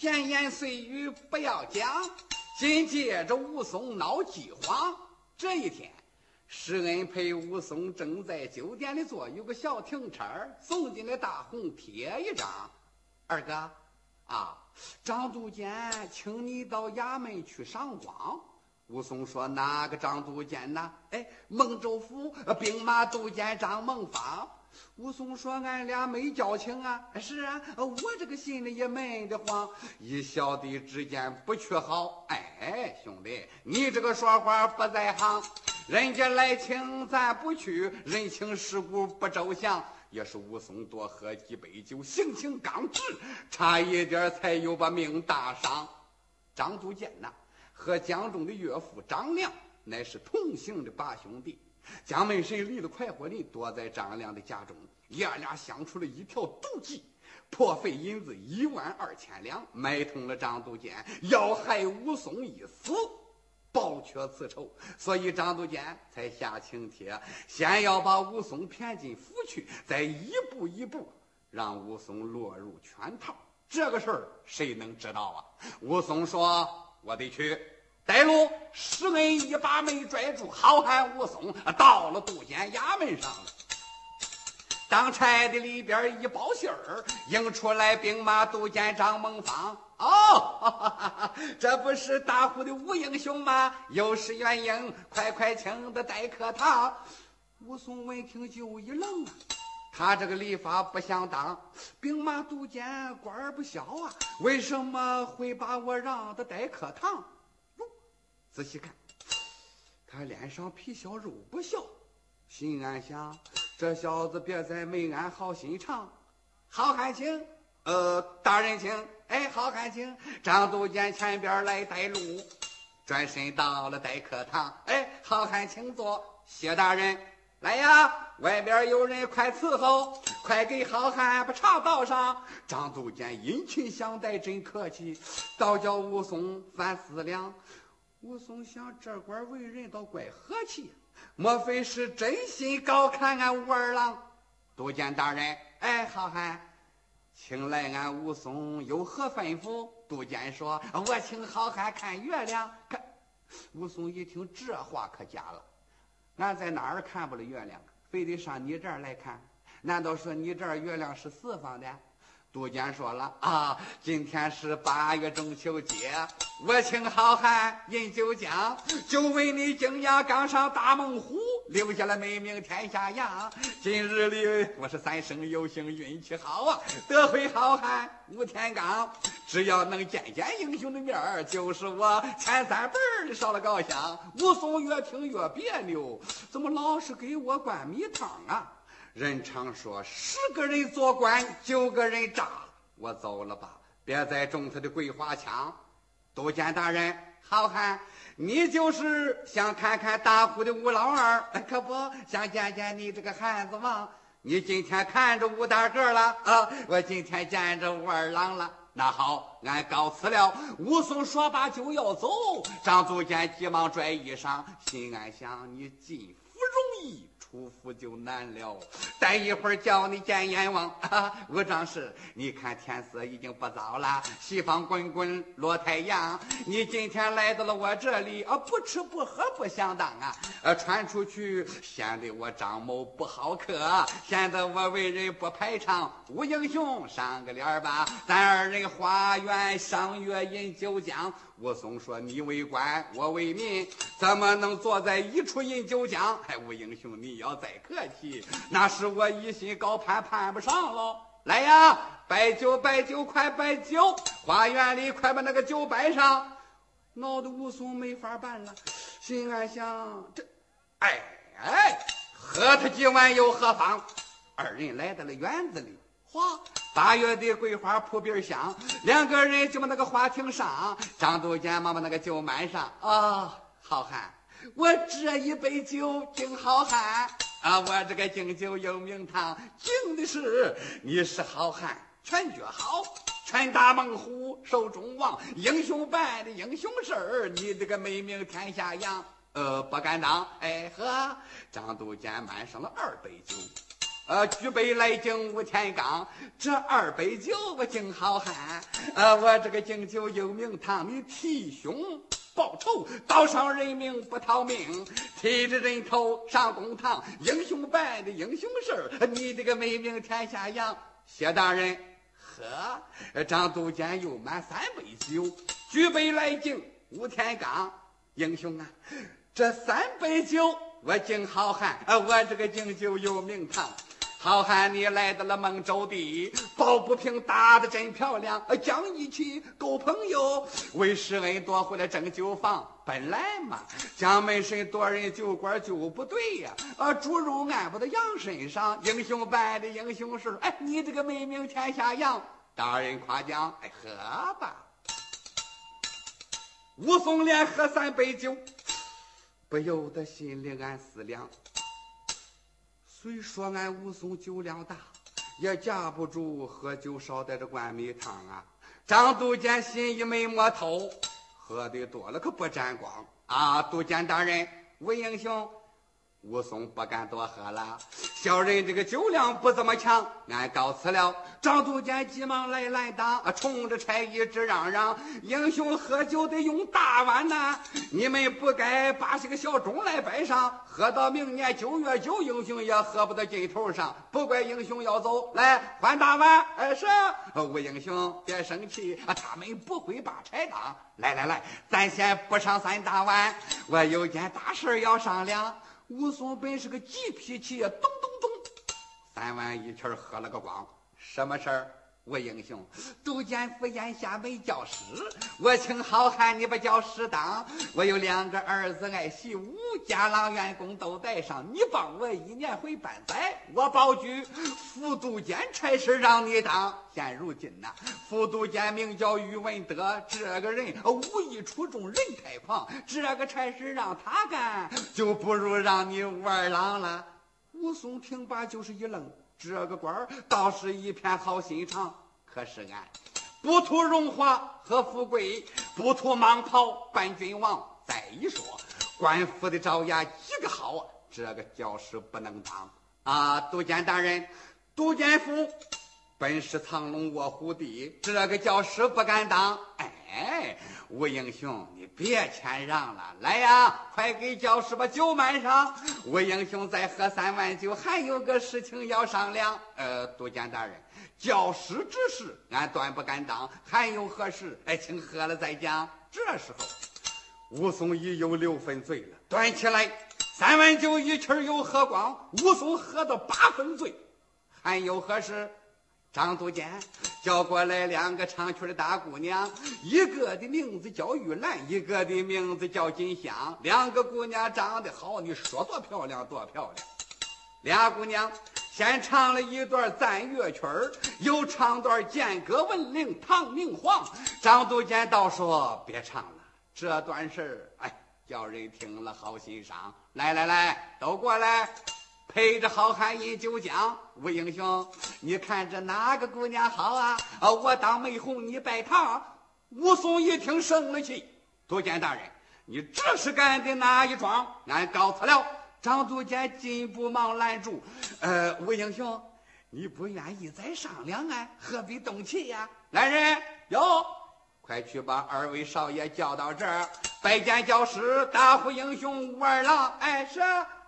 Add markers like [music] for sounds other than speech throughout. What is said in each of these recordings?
闲言碎语不要讲。紧接着武松闹饥荒。这一天，施恩陪武松正在酒店里坐，有个小停车送进来大红贴一张。二哥，啊，张督监请你到衙门去赏光。武松说：“哪个张督监呢？哎，孟州府兵马督监张孟芳。”武松说：“俺俩没交情啊。”“是啊，我这个心里也闷得慌。一小弟之间不去好。”“哎，兄弟，你这个说话不在行。人家来请咱不去，人情世故不周详。也是武松多喝几杯酒，性情刚直，差一点才有把命搭上。张祖建呐，和江中的岳父张良乃是同姓的八兄弟。”蒋门神离了快活林，躲在张良的家中。爷俩想出了一条毒计，破费银子一万二千两，买通了张督监，要害武松一死，报却此仇。所以张督监才下请帖，先要把武松骗进府去，再一步一步让武松落入圈套。这个事儿谁能知道啊？武松说：“我得去。”带路，施恩一把没拽住，好汉武松到了都监衙门上了。当差的里边一报信儿，迎出来兵马都监张孟芳。哦，[laughs] 这不是大虎的武英雄吗？又是元英，快快请的待客堂。武松闻听就一愣啊，他这个礼法不相当，兵马都监官儿不小啊，为什么会把我让他待客堂？仔细看，他脸上皮笑肉不笑，心暗想：这小子别再没安好心肠。好汉请，呃，大人请。哎，好汉请。张督监前边来带路，转身到了待客堂。哎，好汉请坐。谢大人，来呀，外边有人，快伺候，快给好汉把茶倒上。张督监殷勤相待，真客气，倒叫武松犯思量。武松想，这官为人倒怪和气，莫非是真心高看俺武二郎？都监大人，哎，好汉，请来俺武松有何吩咐？都监说：“我请好汉看月亮。”看，武松一听这话可假了，俺在哪儿看不了月亮？非得上你这儿来看？难道说你这儿月亮是四方的？都监说了啊，今天是八月中秋节，我请好汉饮酒浆，就为你今夜刚上大猛虎，留下了美名天下扬。今日里我是三生有幸，运气好啊，得会好汉吴天罡。只要能见见英雄的面，就是我前三辈儿烧了高香。武松越听越别扭，怎么老是给我灌米汤啊？人常说十个人做官，九个人渣。我走了吧，别再中他的桂花枪。都监大人，好汉，你就是想看看大虎的武老二，[laughs] 可不想见见你这个汉子王。你今天看着武大个了 [laughs] 啊，我今天见着武二郎了。那好，俺告辞了。武松说罢就要走，张都监急忙拽衣裳，心暗想：你进府容易。出府就难了，待一会儿叫你见阎王。武张氏，你看天色已经不早了，西方滚滚落太阳。你今天来到了我这里，啊，不吃不喝不相当啊！呃，传出去显得我张某不好客，显得我为人不排场。吴英雄，上个脸吧，咱二人花园赏月饮酒浆。武松说：“你为官，我为民，怎么能坐在一处饮酒讲？”哎，武英雄，你要再客气，那是我一心高攀，攀不上喽。来呀，摆酒，摆酒，快摆酒！花园里快把那个酒摆上。闹得武松没法办了，心暗想：这，哎哎，喝他几碗又何妨？二人来到了园子里。花八月的桂花扑鼻香，两个人就把那个花亭上，张都监忙把那个酒满上。啊，好汉，我这一杯酒敬好汉啊！我这个敬酒有名堂，敬的是你是好汉，拳脚好，拳打猛虎，手中王，英雄办的英雄事儿，你这个美名天下扬。呃，不敢当。哎呵，张都监满上了二杯酒。呃，举杯来敬吴天刚，这二杯酒我敬好汉。呃，我这个敬酒有名堂，你替兄报仇，刀上人命不逃命，提着人头上公堂，英雄办的英雄事儿，你这个美名天下扬。谢大人，喝，张都监又满三杯酒，举杯来敬吴天刚，英雄啊，这三杯酒我敬好汉，我这个敬酒有名堂。好汉，你来到了孟州地，抱不平打得真漂亮。呃讲义气，够朋友，为师恩夺回了正酒坊。本来嘛，江门神夺人酒馆就不对呀。啊，猪肉按不到羊身上，英雄办的英雄事。哎，你这个美名天下扬，大人夸奖。哎，喝吧。武松连喝三杯酒，不由得心里暗思量。虽说俺武松酒量大，也架不住喝酒少带着灌米汤啊。张都监心一没摸透，喝的多了可不沾光啊！都监大人，武英雄。武松不敢多喝了，小人这个酒量不怎么强，俺告辞了。张都监急忙来拦挡，冲着差役直嚷嚷：“英雄喝酒得用大碗呐！你们不该把这个小盅来摆上，喝到明年九月九，英雄也喝不到劲头上。不怪英雄要走，来换大碗。哎，是吴英雄，别生气，他们不会把柴当。来来来，咱先不上三大碗，我有件大事要商量。”武松本是个急脾气呀，咚咚咚，三碗一气喝了个光。什么事儿？我英雄，都监府眼下没教师，我请好汉你把教师当。我有两个儿子爱习武，家郎员工都带上，你帮我一年回半载。我保举副都监差事让你当。现如今呐，副都监名叫于文德，这个人武艺出众，人太狂，这个差事让他干，就不如让你武二郎了。武松听罢就是一愣。这个官儿倒是一片好心肠，可是俺不图荣华和富贵，不图蟒袍伴君王。再一说，官府的招衙一个好，这个教师不能当啊！督监大人，督监府本是藏龙卧虎地，这个教师不敢当。哎。哎吴英雄，你别谦让了，来呀，快给教师把酒满上。吴英雄再喝三碗酒，还有个事情要商量。呃，都监大人，教师之事，俺断不敢当，还有何事？哎，请喝了再讲。这时候，武松已有六分醉了，端起来三碗酒，一气儿又喝光。武松喝到八分醉，还有何事？张都监叫过来两个唱曲的大姑娘，一个的名字叫玉兰，一个的名字叫金香。两个姑娘长得好，你说多漂亮多漂亮。俩姑娘先唱了一段赞乐曲儿，又唱段剑歌问灵唐明皇。张都监倒说别唱了，这段事儿哎，叫人听了好心伤。来来来，都过来。陪着好汉饮酒讲，吴英雄，你看这哪个姑娘好啊？啊，我当媒红，你拜堂。武松一听生了气，都监大人，你这是干的哪一桩？俺告辞了。张都监进一步忙拦住，呃，吴英雄，你不愿意再商量啊？何必动气呀？来人，哟，快去把二位少爷叫到这儿，拜见教师，大呼英雄武二郎。哎，是，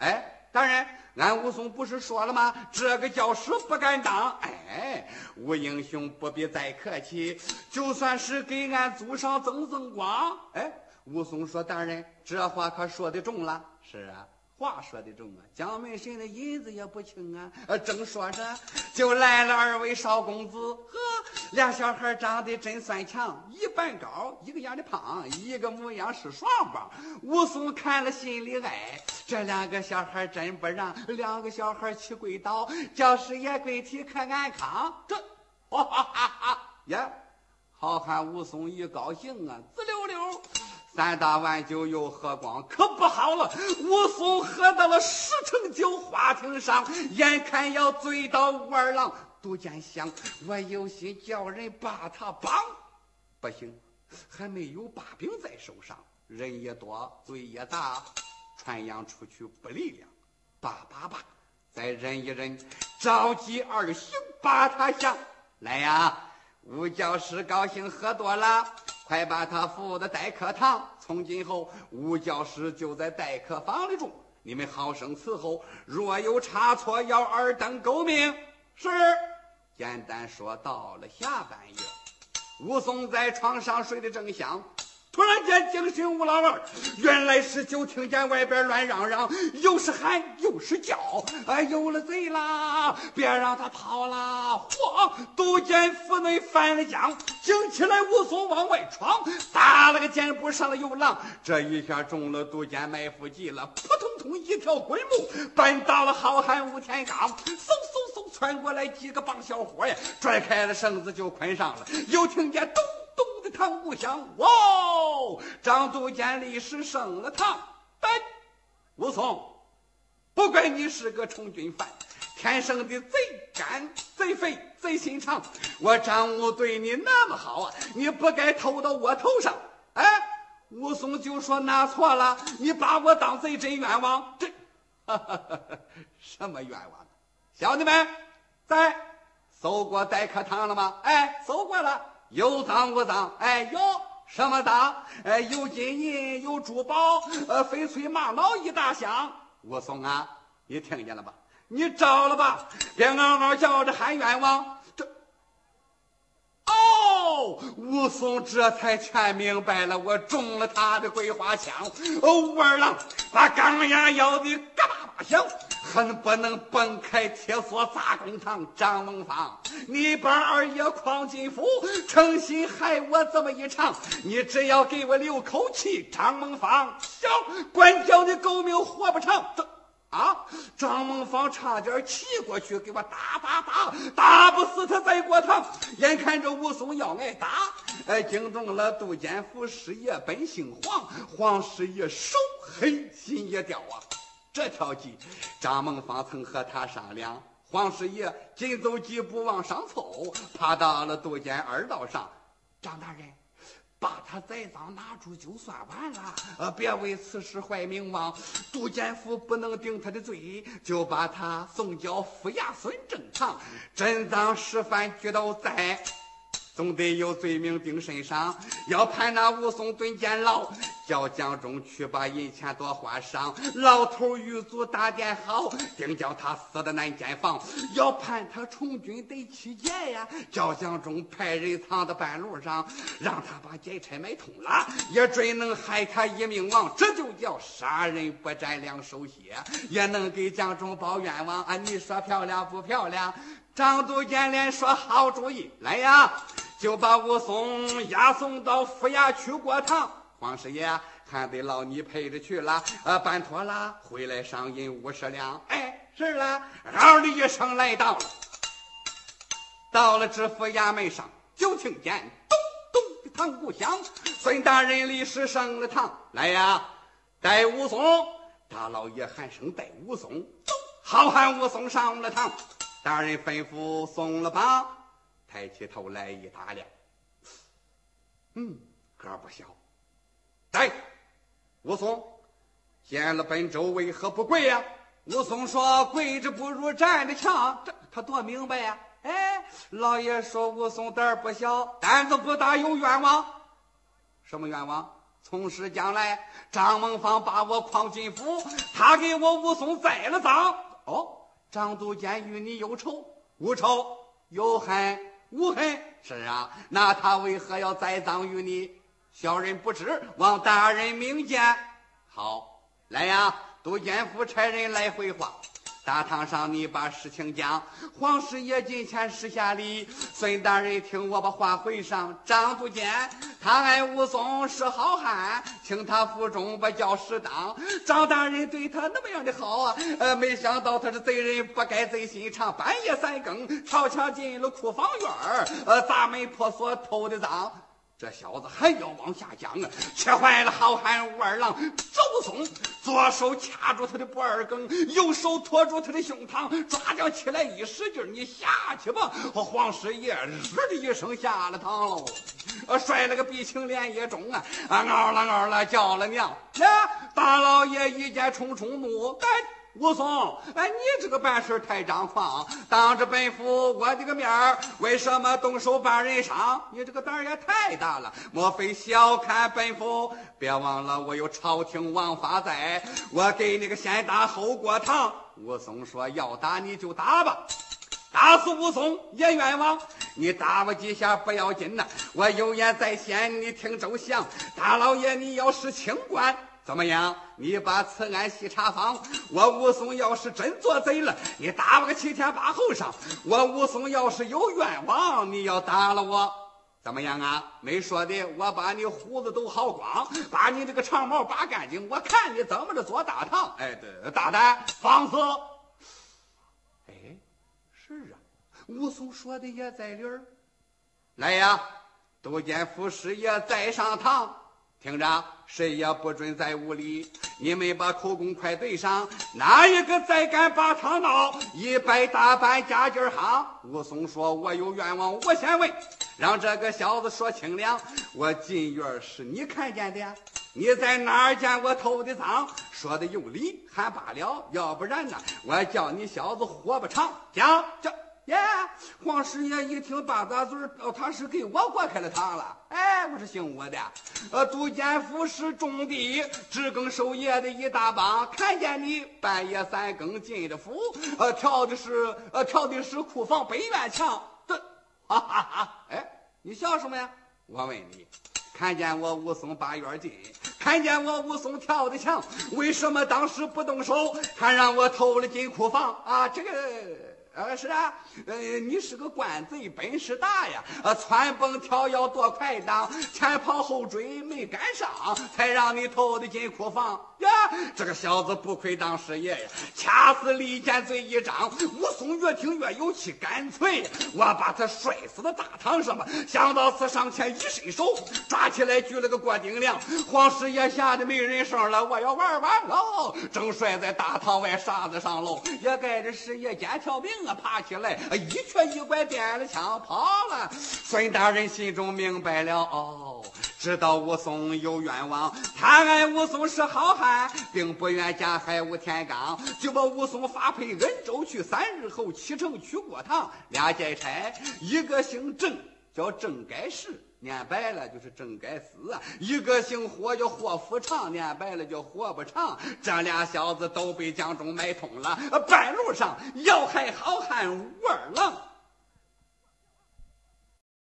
哎，大人。俺武松不是说了吗？这个教师不敢当。哎，吴英雄不必再客气，就算是给俺祖上增增光。哎，武松说：“大人，这话可说得重了。”是啊。话说的重啊，江门神的银子也不轻啊。呃，正说着，就来了二位少公子，呵，俩小孩长得真算强，一般高，一个样的胖，一个模样是双棒。武松看了心里爱，这两个小孩真不让，两个小孩去跪倒，教师爷跪体可安康。这，哈哈哈哈耶！好汉武松一高兴啊，滋溜溜。三大碗酒又喝光，可不好了！武松喝到了十成酒，花厅上，眼看要醉倒武二郎。杜监想，我有心叫人把他绑，不行，还没有把柄在手上，人也多，嘴也大，传扬出去不利了。罢罢罢，再忍一忍，召集二行把他降。来呀，吴教师高兴喝多了，快把他扶到待客堂。从今后，吴教师就在待客房里住，你们好生伺候。若有差错，要尔等狗命。是。简单说，到了下半夜，武松在床上睡得正香。突然间惊醒吴老二，原来是就听见外边乱嚷嚷，又是喊又是叫，哎，有了贼啦！别让他跑了！嚯！杜建府内翻了江，惊起来武松往外闯，打了个箭步上了游廊，这一下中了杜建埋伏计了，扑通通一条滚木绊倒了好汉吴天罡，嗖嗖嗖窜过来几个棒小伙呀，拽开了绳子就捆上了，又听见咚。咚的堂鼓响，哇！张都监立时升了堂。但武松，不怪你是个充军犯，天生的贼干贼肥贼心肠。我张武对你那么好啊，你不该偷到我头上。哎，武松就说拿错了，你把我当贼真冤枉。这，哈哈什么冤枉？兄弟们，在搜过待客堂了吗？哎，搜过了。有赃无赃？哎，有什么赃？哎，有金银，有珠宝，呃，翡翠玛瑙一大箱。武松啊，你听见了吧？你招了吧？别嗷嗷叫着喊冤枉。这，哦，武松这才全明白了，我中了他的桂花枪。哦，武二郎把钢牙咬的嘎巴巴响。恨不能崩开铁锁砸公堂，张孟芳，你把二爷诓进府，诚心害我这么一场，你只要给我留口气，张孟芳，小管教你狗命活不长。啊，张孟芳差点骑过去给我打打打，打不死他再过堂。眼看着武松要挨打，哎，惊动了杜监府师爷，本姓黄，黄师爷手黑心也掉啊。这条计，张孟芳曾和他商量。黄师爷紧走几步往上凑，爬到了杜监二道上。张大人，把他栽赃拿住就算完了，呃，别为此事坏名望。杜监府不能定他的罪，就把他送交府衙孙正堂，真赃实犯俱都在。总得有罪名定身上，要判那武松蹲监牢，叫蒋忠去把银钱多花上。老头狱卒打点好，定叫他死的难监房。要判他从军得七劫呀，叫蒋忠派人藏在半路上，让他把劫差买通了，也准能害他一命亡。这就叫杀人不沾两手血，也能给蒋忠报冤枉。啊，你说漂亮不漂亮？张都监连说好主意，来呀！就把武松押送到府衙去过堂。黄师爷还得劳你陪着去了。呃，办妥了，回来赏银五十两。哎，是了。嗷的一声来到了，到了知府衙门上，就听见咚咚的堂鼓响。孙大人立时升了堂，来呀，带武松。大老爷喊声带武松，好汉武松上了堂，大人吩咐松了绑。抬起头来一打量，嗯，个儿不小。来，武松，见了本州为何不跪呀？武松说：“跪着不如站着强。”这他多明白呀！哎，老爷说武松胆儿不小，胆子不大，有冤枉。什么冤枉？从事将来，张孟芳把我诓进府，他给我武松栽了赃。哦，张都监与你有仇，无仇有恨。无恨是啊，那他为何要栽赃于你？小人不知，望大人明鉴。好，来呀，都监府差人来回话。大堂上，你把事情讲。黄师爷进前施下礼。孙大人，听我把话回上。张都监他爱武松是好汉，请他府中不教适当。张大人对他那么样的好啊，呃，没想到他是贼人，不该贼心肠。半夜三更，朝墙进了库房院儿，呃，砸门破锁偷的赃。这小子还要往下讲啊！气坏了好汉武二郎周松，左手掐住他的脖儿梗，右手托住他的胸膛，抓将起来一使劲你下去吧！黄师爷日的一声下了堂喽，摔了个鼻青脸也肿啊！嗷了嗷了叫了娘！呀，大老爷一见冲冲怒，武松，哎，你这个办事太张狂，当着本府我的个面儿，为什么动手把人伤？你这个胆儿也太大了，莫非小看本府？别忘了我有朝廷王法在，我给你个先打后过堂。武松说：“要打你就打吧，打死武松也冤枉。你打我几下不要紧呐，我有言在先，你听周详。大老爷，你要是清官。”怎么样？你把此案细查访。我武松要是真做贼了，你打我个七天八后上；我武松要是有冤枉，你要打了我，怎么样啊？没说的，我把你胡子都薅光，把你这个长毛拔干净，我看你怎么着做大堂。哎，对，大胆放肆！哎，是啊，武松说的也在理儿。来呀，都监副师爷再上堂。听着，谁也不准在屋里。你们把口供快对上，哪一个再敢把他闹，一百大板加劲儿夯。武松说：“我有冤枉，我先问，让这个小子说清了。我进院是你看见的，你在哪儿见我偷的赃？说的有理还罢了，要不然呢，我叫你小子活不长。讲讲。”耶，黄师爷一听八大嘴儿，他是给我过开了堂了。哎，我是姓吴的，呃，都监府是种地、知更守夜的一大帮，看见你半夜三更进的府，呃，跳的是呃跳的是库房北院墙，这，哈哈哈！哎，你笑什么呀？我问你，看见我武松八院进，看见我武松跳的墙，为什么当时不动手，还让我偷了进库房啊？这个。呃，是啊，呃，你是个官贼，本事大呀，呃，窜蹦跳跃多快当，前跑后追没赶上，才让你偷的进库房呀！这个小子不愧当师爷呀，掐死利剑嘴一张。武松越听越有气，干脆我把他摔死在大堂上吧。想到此，上前一伸手，抓起来举了个郭顶梁。黄师爷吓得没人声了，我要玩完喽，正摔在大堂外沙子上喽，也该这师爷捡条命他。爬起来，一瘸一拐，点了枪跑了。孙大人心中明白了，哦，知道武松有冤枉，他爱武松是好汉，并不愿加害武天罡，就把武松发配恩州去。三日后启程去过堂，俩解差，一个姓郑，叫郑该世。念白了就是正该死啊！一个姓霍叫霍福长，念白了叫霍不长。这俩小子都被江中买通了，半路上要害好汉武二郎。